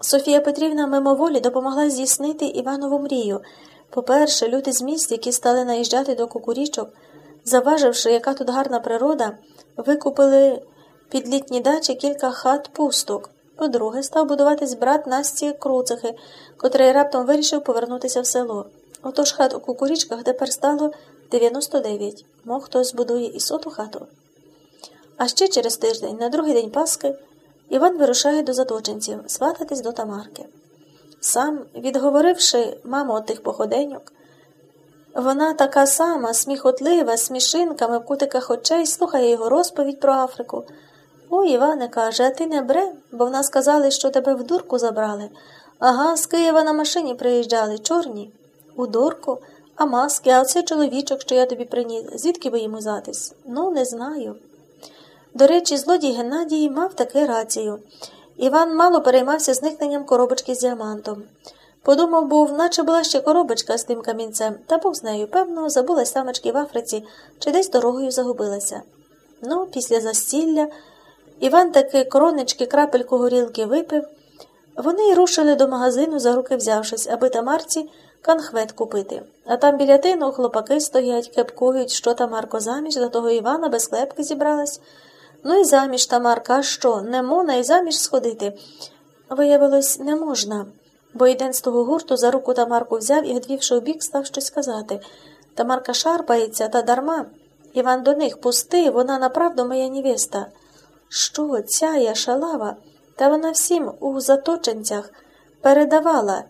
Софія Петрівна мимоволі допомогла здійснити Іванову мрію. По-перше, люди з міст, які стали наїжджати до кукурічок, заваживши, яка тут гарна природа, викупили під літні дачі кілька хат пусток. По-друге, став будуватись брат Насті Круцехи, котрий раптом вирішив повернутися в село. Отож хат у кукурічках тепер стало 99. Мов хтось збудує і соту хату. А ще через тиждень, на другий день Пасхи, Іван вирушає до заточенців свататись до Тамарки. Сам, відговоривши маму от тих походеньок, вона така сама, сміхотлива, з смішинками в кутиках очей, слухає його розповідь про Африку. Ой, Іване каже, а ти не бре, бо в нас казали, що тебе в дурку забрали. Ага, з Києва на машині приїжджали, чорні. У дурку, а маски, а оцей чоловічок, що я тобі приніс, звідки би йому затись? Ну, не знаю. До речі, злодій Геннадій мав таки рацію. Іван мало переймався зникненням коробочки з діамантом. Подумав, був, наче була ще коробочка з тим камінцем, та Бог з нею, певно, забулась самочки в Африці чи десь дорогою загубилася. Ну, після застілля Іван таки коронечки крапельку горілки випив. Вони й рушили до магазину, за руки взявшись, аби Тамарці канхвет купити. А там біля тину хлопаки стоять, кепкують, що Тамарко заміж, за того Івана без клепки зібралась. Ну і заміж Тамарка, а що, не мона і заміж сходити? Виявилось, не можна, бо йден з того гурту за руку Тамарку взяв і, одвівши у бік, став щось сказати. Тамарка шарпається та дарма. Іван до них пусти, вона направду моя невеста. Що, ця я шалава? Та вона всім у заточенцях передавала,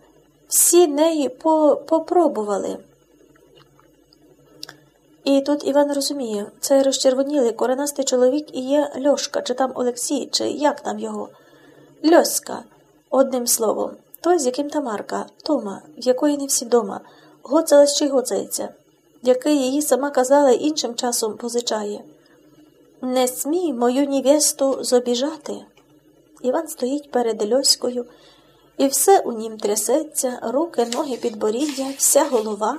всі неї по попробували. І тут Іван розуміє, цей розчервонілий коренастий чоловік і є Льошка, чи там Олексій, чи як там його? Льоська, одним словом, той, з яким Тамарка, Тома, в якої не всі вдома, гоцалась чи гоцається, який її сама казала іншим часом позичає. Не смій мою невесту зобіжати. Іван стоїть перед Льоською, і все у нім трясеться, руки, ноги, підборіддя, вся голова.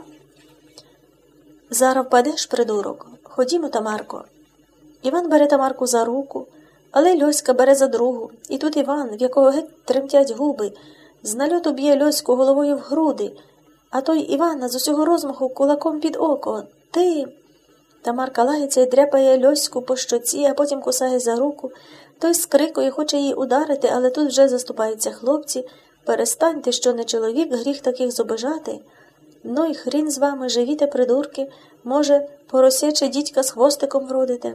Зараз впадеш, придурок. Ходімо, Тамарко. Іван бере Тамарку за руку, але Льоська бере за другу, і тут Іван, в якого геть тремтять губи, з нальоту б'є Льоську головою в груди, а той Івана з усього розмаху кулаком під око. Ти. Тамарка лагиться і дряпає Льоську по щоці, а потім кусає за руку. Той скрикує, хоче її ударити, але тут вже заступаються хлопці. Перестаньте, що не чоловік, гріх таких зобижати. Ну і хрін з вами, живіте, придурки, може, поросяче дідька з хвостиком вродите.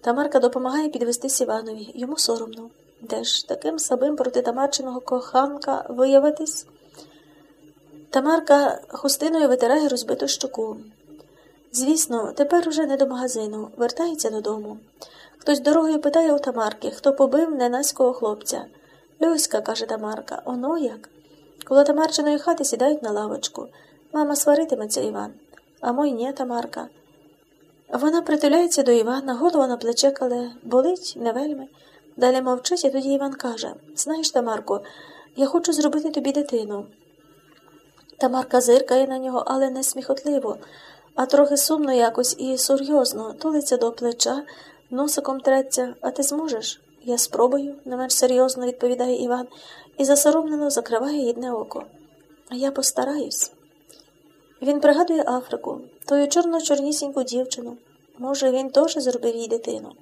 Тамарка допомагає підвестись Іванові. Йому соромно. Де ж таким самим проти Тамарчиного коханка виявитись? Тамарка хустиною витирає розбиту щоку. Звісно, тепер уже не до магазину, вертається додому. Хтось дорогою питає у Тамарки, хто побив ненаського хлопця. Люська, каже Тамарка, оно як? Коло Тамарчиної хати сідають на лавочку. Мама сваритиметься Іван, а мой ні, Тамарка. Вона притуляється до Івана, голова на плече кале, болить, не вельми. Далі мовчить, і тоді Іван каже Знаєш, Тамарко, я хочу зробити тобі дитину. Тамарка зиркає на нього, але не сміхотливо, а трохи сумно якось і серйозно, тулиться до плеча, носиком треться, а ти зможеш? Я спробую, не менш серйозно відповідає Іван, і засоромлено закриває їдне око. А я постараюсь. Він пригадує Африку, тою чорно-чорнісіньку дівчину. Може, він теж зробив їй дитину.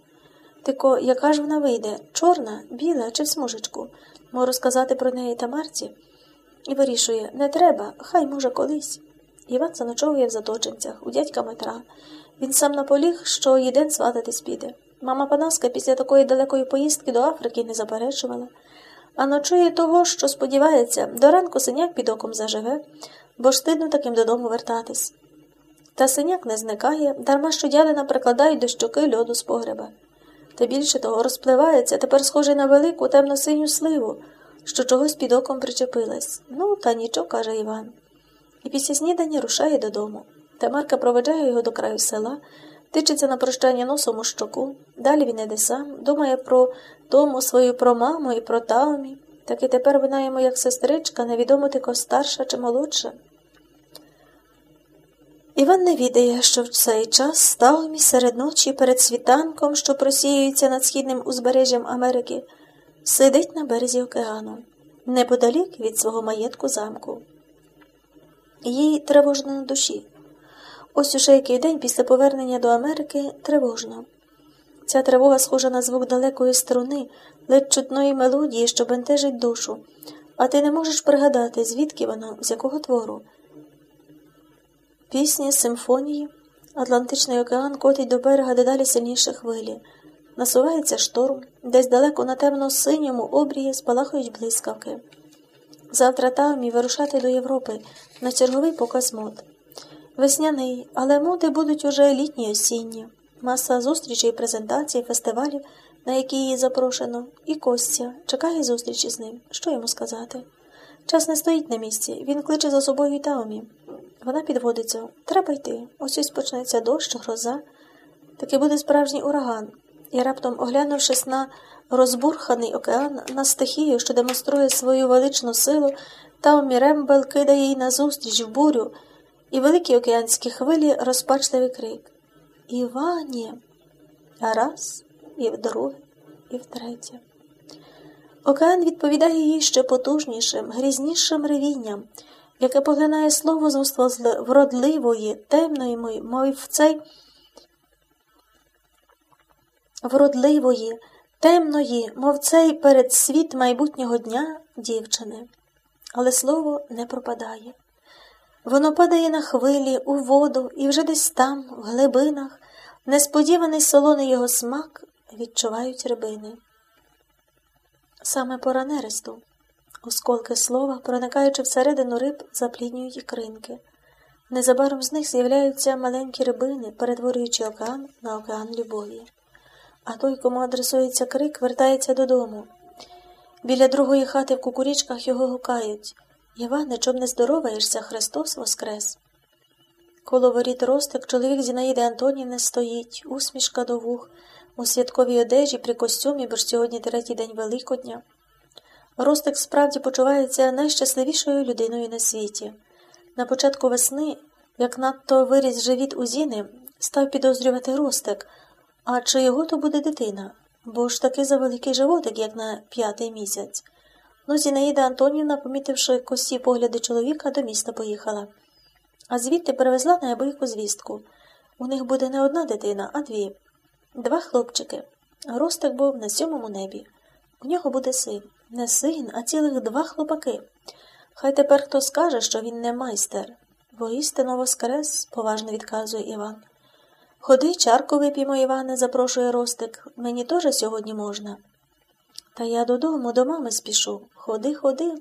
Тико, яка ж вона вийде? Чорна, біла чи в смужечку? Можу сказати про неї Тамарці? І вирішує не треба, хай, може, колись. Іван заночовує в заточенцях, у дядька Метра. Він сам наполіг, що єдин свататись піде. Мама Панаска після такої далекої поїздки до Африки не заперечувала, а ночує того, що сподівається, до ранку синяк під оком заживе, бо ж стидно таким додому вертатись. Та синяк не зникає, дарма що дядина прикладають до щоки льоду з погреба. Та більше того розпливається, тепер схожий на велику темно синю сливу, що чогось під оком причепилась. Ну, та нічого, каже Іван. І після снідання рушає додому. Тамарка проведжає його до краю села, тичиться на прощання носом у щоку. Далі він іде сам, думає про тому свою про маму і про Таумі. Так і тепер вона йому як сестричка, невідомо тико старша чи молодша. Іван не відає, що в цей час Таумі серед ночі перед світанком, що просіюється над східним узбережжям Америки, сидить на березі океану. неподалік від свого маєтку замку. Їй тривожно на душі. Ось уже який день після повернення до Америки тривожно. Ця тривога схожа на звук далекої струни, ледь чутної мелодії, що бентежить душу, а ти не можеш пригадати, звідки вона, з якого твору. Пісні, симфонії, Атлантичний океан котить до берега дедалі сильніші хвилі. Насувається шторм, десь далеко на темно-синьому обрії спалахують блискавки. Завтра Таумі вирушати до Європи на черговий показ мод. Весняний, але моди будуть уже літні осінні. Маса зустрічей, презентацій, фестивалів, на які її запрошено, і Костя чекає зустрічі з ним. Що йому сказати? Час не стоїть на місці, він кличе за собою й Таумі. Вона підводиться. Треба йти. Ось ось почнеться дощ, гроза. Таки буде справжній ураган. І раптом, оглянувшись на розбурханий океан, на стихію, що демонструє свою величну силу, Таумі Рембел кидає їй назустріч в бурю, і великі океанські хвилі розпачливий крик. Івані. Раз, і вдруге, і втретє. Океан відповідає їй ще потужнішим, грізнішим ревінням, яке поглинає слово з уст вродливої, темної, мов в цей вродливої, темної, мов цей передсвіт майбутнього дня дівчини. Але слово не пропадає. Воно падає на хвилі, у воду, і вже десь там, в глибинах, несподіваний солоний його смак відчувають рибини. Саме пора нересту. Осколки слова, проникаючи всередину риб, запліднюють ікринки. Незабаром з них з'являються маленькі рибини, перетворюючи океан на океан любові. А той, кому адресується крик, вертається додому. Біля другої хати в кукурічках його гукають Іване, чом не здороваєшся, Христос Воскрес. Коло воріт ростик чоловік Зінаїди Антонівни стоїть, усмішка до вух, у святковій одежі при костюмі, бо ж сьогодні третій день Великодня. Ростик справді почувається найщасливішою людиною на світі. На початку весни, як надто виріс живіт у Зіни, став підозрювати Ростик, а чи його то буде дитина? Бо ж таки за великий животик, як на п'ятий місяць. Ну, Зінаїда Антонівна, помітивши косі погляди чоловіка, до міста поїхала. А звідти перевезла неабияку звістку. У них буде не одна дитина, а дві. Два хлопчики. Ростик був на сьомому небі. У нього буде син. Не син, а цілих два хлопаки. Хай тепер хто скаже, що він не майстер. Воістину воскрес, поважно відказує Іван. Ходи, чарку вип'ємо, Іване, запрошує Ростик. Мені теж сьогодні можна. Та я додому, до мами спішу. Ходи, ходи.